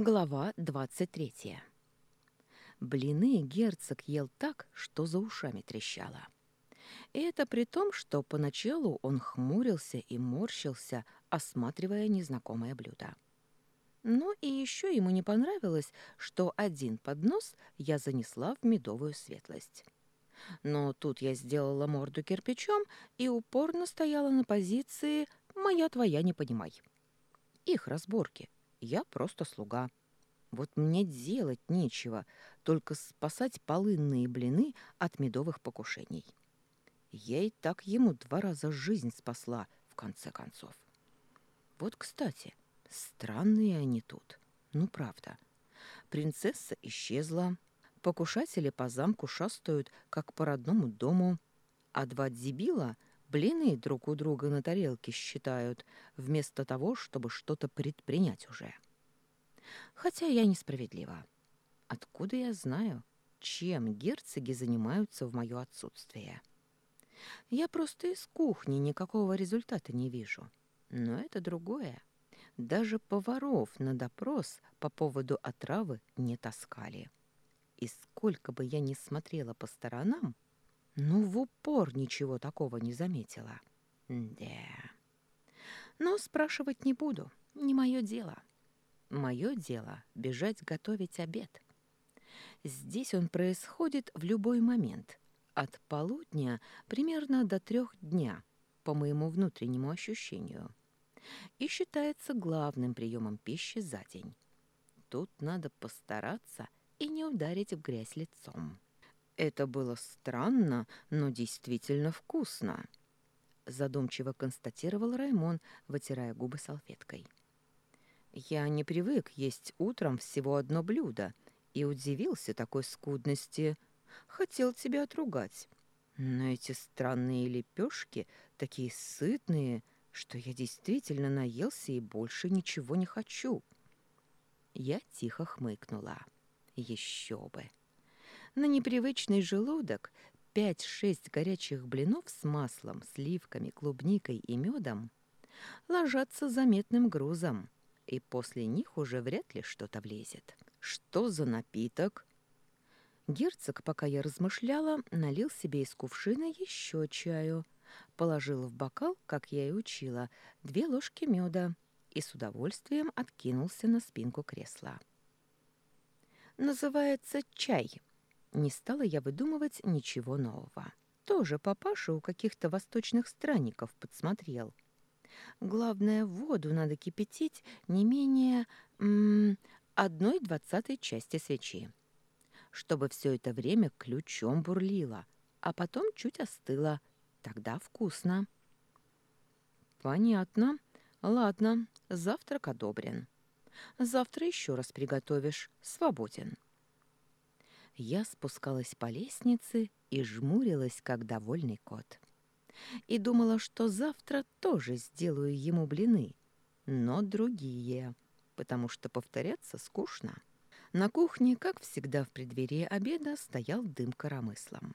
Глава 23. Блины герцог ел так, что за ушами трещало. И это при том, что поначалу он хмурился и морщился, осматривая незнакомое блюдо. Но и еще ему не понравилось, что один поднос я занесла в медовую светлость. Но тут я сделала морду кирпичом и упорно стояла на позиции «моя твоя не понимай». Их разборки — я просто слуга. Вот мне делать нечего, только спасать полынные блины от медовых покушений. Я и так ему два раза жизнь спасла, в конце концов. Вот, кстати, странные они тут. Ну, правда. Принцесса исчезла. Покушатели по замку шастают, как по родному дому. А два дебила блины друг у друга на тарелке считают, вместо того, чтобы что-то предпринять уже. Хотя я несправедлива. Откуда я знаю, чем герцоги занимаются в мое отсутствие? Я просто из кухни никакого результата не вижу. Но это другое. Даже поваров на допрос по поводу отравы не таскали. И сколько бы я ни смотрела по сторонам, ну, в упор ничего такого не заметила. Да. Но спрашивать не буду, не мое дело. Мое дело — бежать готовить обед. Здесь он происходит в любой момент, от полудня примерно до трех дня, по моему внутреннему ощущению, и считается главным приемом пищи за день. Тут надо постараться и не ударить в грязь лицом. Это было странно, но действительно вкусно, задумчиво констатировал Раймон, вытирая губы салфеткой. Я не привык есть утром всего одно блюдо и удивился такой скудности. Хотел тебя отругать. Но эти странные лепешки такие сытные, что я действительно наелся и больше ничего не хочу. Я тихо хмыкнула. Еще бы. На непривычный желудок пять-шесть горячих блинов с маслом, сливками, клубникой и медом ложатся заметным грузом, и после них уже вряд ли что-то влезет. Что за напиток? Герцог, пока я размышляла, налил себе из кувшина еще чаю, положил в бокал, как я и учила, две ложки меда и с удовольствием откинулся на спинку кресла. Называется чай. Не стала я выдумывать ничего нового. Тоже папаша у каких-то восточных странников подсмотрел. Главное, воду надо кипятить не менее одной двадцатой части свечи, чтобы все это время ключом бурлило, а потом чуть остыло. Тогда вкусно. Понятно. Ладно, завтрак одобрен. Завтра еще раз приготовишь. Свободен. Я спускалась по лестнице и жмурилась, как довольный кот. И думала, что завтра тоже сделаю ему блины, но другие, потому что повторяться скучно. На кухне, как всегда в преддверии обеда, стоял дым коромыслом.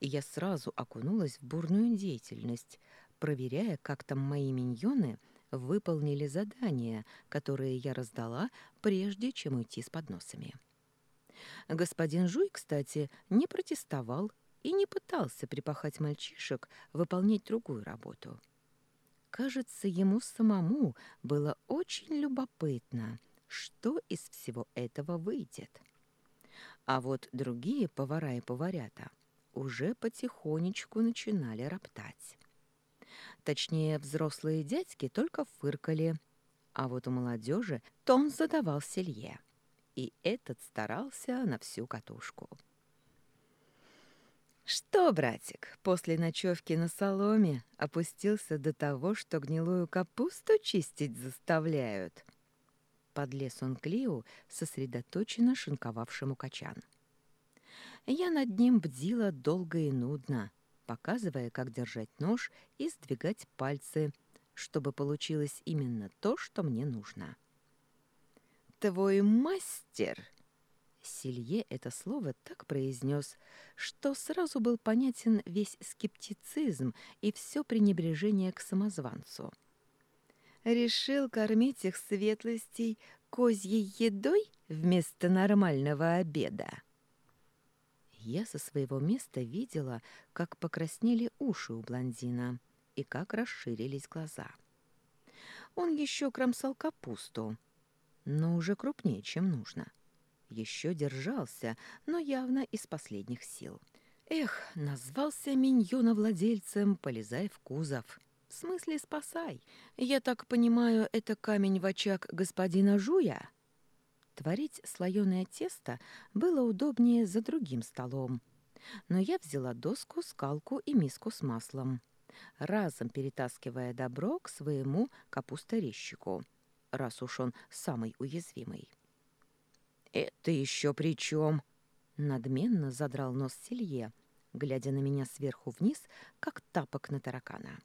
И я сразу окунулась в бурную деятельность, проверяя, как там мои миньоны выполнили задания, которые я раздала, прежде чем уйти с подносами. Господин Жуй, кстати, не протестовал и не пытался припахать мальчишек выполнять другую работу. Кажется, ему самому было очень любопытно, что из всего этого выйдет. А вот другие повара и поварята уже потихонечку начинали роптать. Точнее, взрослые дядьки только фыркали, а вот у молодежи тон задавал Селье и этот старался на всю катушку. «Что, братик, после ночевки на соломе опустился до того, что гнилую капусту чистить заставляют?» Подлез он к Лиу, сосредоточенно шинковавшему качан. Я над ним бдила долго и нудно, показывая, как держать нож и сдвигать пальцы, чтобы получилось именно то, что мне нужно. — твой мастер!» Силье это слово так произнес, что сразу был понятен весь скептицизм и все пренебрежение к самозванцу. Решил кормить их светлостей козьей едой вместо нормального обеда. Я со своего места видела, как покраснели уши у блондина и как расширились глаза. Он еще кромсал капусту, но уже крупнее, чем нужно. Еще держался, но явно из последних сил. Эх, назвался миньона-владельцем, полезай в кузов. В смысле, спасай. Я так понимаю, это камень в очаг господина Жуя? Творить слоеное тесто было удобнее за другим столом. Но я взяла доску, скалку и миску с маслом, разом перетаскивая добро к своему капусторезчику, раз уж он самый уязвимый. «Это еще при чем?» Надменно задрал нос Селье, глядя на меня сверху вниз, как тапок на таракана.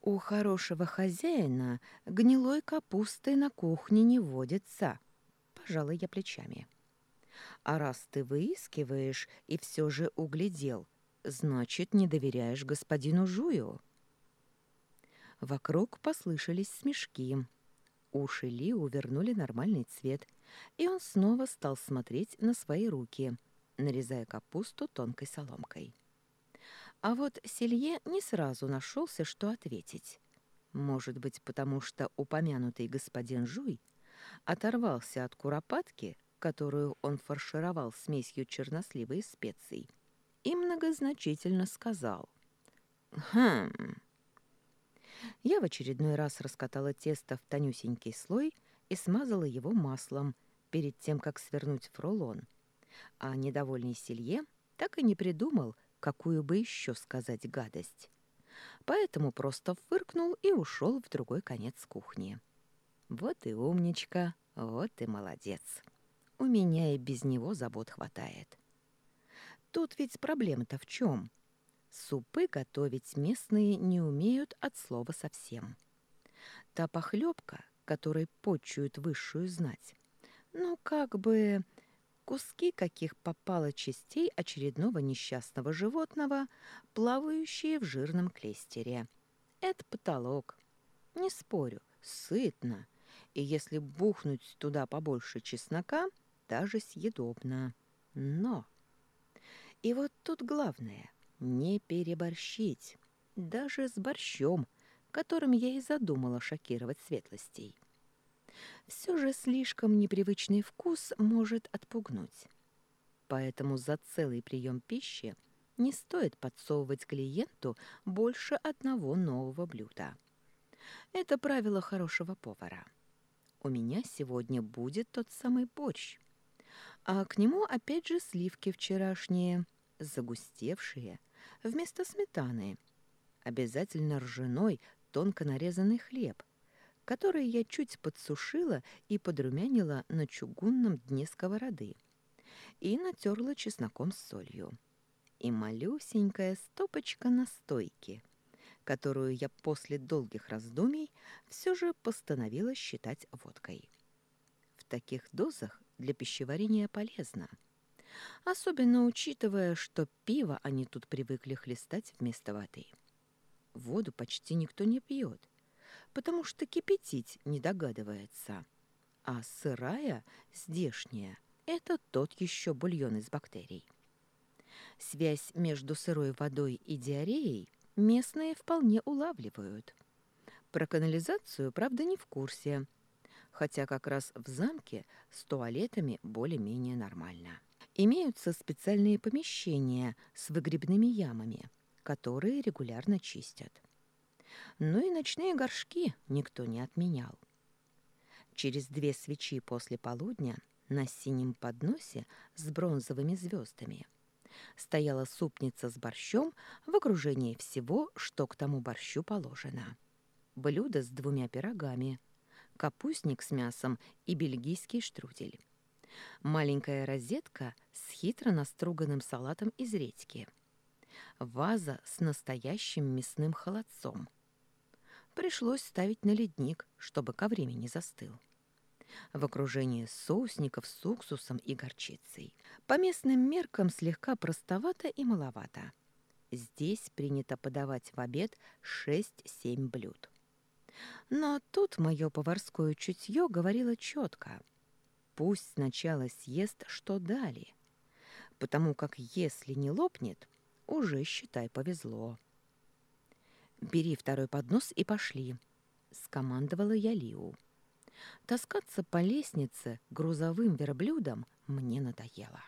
«У хорошего хозяина гнилой капусты на кухне не водится», — пожалуй я плечами. «А раз ты выискиваешь и все же углядел, значит, не доверяешь господину Жую». Вокруг послышались смешки. Уши Лиу вернули нормальный цвет, и он снова стал смотреть на свои руки, нарезая капусту тонкой соломкой. А вот Селье не сразу нашелся, что ответить. Может быть, потому что упомянутый господин Жуй оторвался от куропатки, которую он фаршировал смесью чернослива и специй, и многозначительно сказал «Хм». Я в очередной раз раскатала тесто в тонюсенький слой и смазала его маслом перед тем, как свернуть в рулон. А недовольный Селье так и не придумал, какую бы еще сказать гадость. Поэтому просто фыркнул и ушел в другой конец кухни. Вот и умничка, вот и молодец. У меня и без него забот хватает. Тут ведь проблема-то в чем? Супы готовить местные не умеют от слова совсем. Та похлебка, которой почуют высшую знать, ну, как бы куски каких попало частей очередного несчастного животного, плавающие в жирном клейстере. Это потолок. Не спорю, сытно. И если бухнуть туда побольше чеснока, даже съедобно. Но... И вот тут главное — не переборщить. Даже с борщом, которым я и задумала шокировать светлостей все же слишком непривычный вкус может отпугнуть. Поэтому за целый прием пищи не стоит подсовывать клиенту больше одного нового блюда. Это правило хорошего повара. У меня сегодня будет тот самый борщ. А к нему опять же сливки вчерашние, загустевшие, вместо сметаны. Обязательно ржаной, тонко нарезанный хлеб – которые я чуть подсушила и подрумянила на чугунном дне сковороды и натерла чесноком с солью. И малюсенькая стопочка настойки, которую я после долгих раздумий все же постановила считать водкой. В таких дозах для пищеварения полезно, особенно учитывая, что пиво они тут привыкли хлестать вместо воды. Воду почти никто не пьет, потому что кипятить не догадывается. А сырая, здешняя, это тот еще бульон из бактерий. Связь между сырой водой и диареей местные вполне улавливают. Про канализацию, правда, не в курсе, хотя как раз в замке с туалетами более-менее нормально. Имеются специальные помещения с выгребными ямами, которые регулярно чистят но и ночные горшки никто не отменял. Через две свечи после полудня на синем подносе с бронзовыми звездами стояла супница с борщом в окружении всего, что к тому борщу положено. Блюдо с двумя пирогами, капустник с мясом и бельгийский штрудель. Маленькая розетка с хитро наструганным салатом из редьки. Ваза с настоящим мясным холодцом – пришлось ставить на ледник, чтобы ко времени застыл. В окружении соусников с уксусом и горчицей. По местным меркам слегка простовато и маловато. Здесь принято подавать в обед 6-7 блюд. Но тут мое поварское чутье говорило четко. Пусть сначала съест, что дали, потому как если не лопнет, уже, считай, повезло. «Бери второй поднос и пошли», — скомандовала я Лиу. Таскаться по лестнице грузовым верблюдом мне надоело.